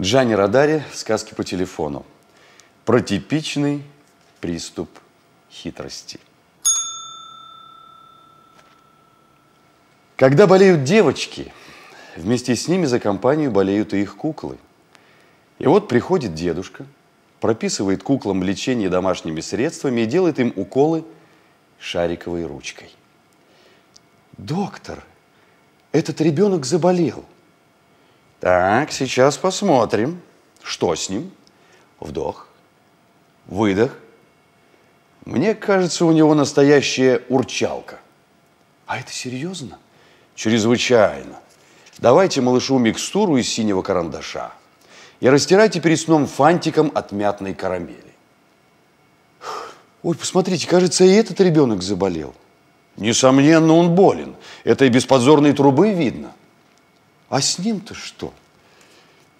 Джани Радари «Сказки по телефону». Про типичный приступ хитрости. Когда болеют девочки, вместе с ними за компанию болеют и их куклы. И вот приходит дедушка, прописывает куклам лечение домашними средствами и делает им уколы шариковой ручкой. Доктор, этот ребенок заболел. Так, сейчас посмотрим, что с ним. Вдох, выдох. Мне кажется, у него настоящая урчалка. А это серьезно? Чрезвычайно. Давайте малышу микстуру из синего карандаша и растирайте перед сном фантиком от мятной карамели. Ой, посмотрите, кажется, и этот ребенок заболел. Несомненно, он болен. Это и без подзорной трубы видно. А с ним-то что?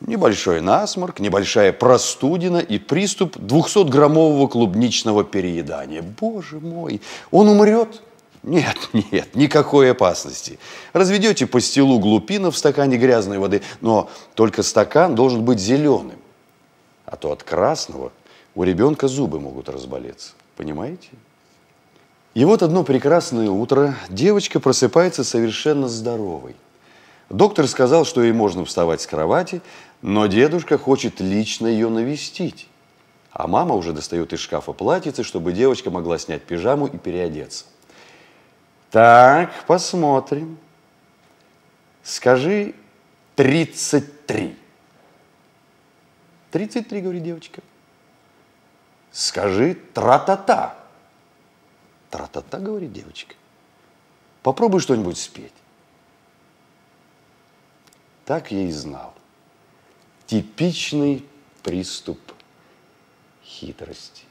Небольшой насморк, небольшая простудина и приступ 200-граммового клубничного переедания. Боже мой, он умрет? Нет, нет, никакой опасности. Разведете пастилу глупина в стакане грязной воды, но только стакан должен быть зеленым. А то от красного у ребенка зубы могут разболеться. Понимаете? И вот одно прекрасное утро девочка просыпается совершенно здоровой. Доктор сказал, что ей можно вставать с кровати, но дедушка хочет лично ее навестить. А мама уже достает из шкафа платьице, чтобы девочка могла снять пижаму и переодеться. Так, посмотрим. Скажи 33. 33, говорит девочка. Скажи тра-та-та. Тра-та-та, говорит девочка. Попробуй что-нибудь спеть. Так я и знал. Типичный приступ хитрости.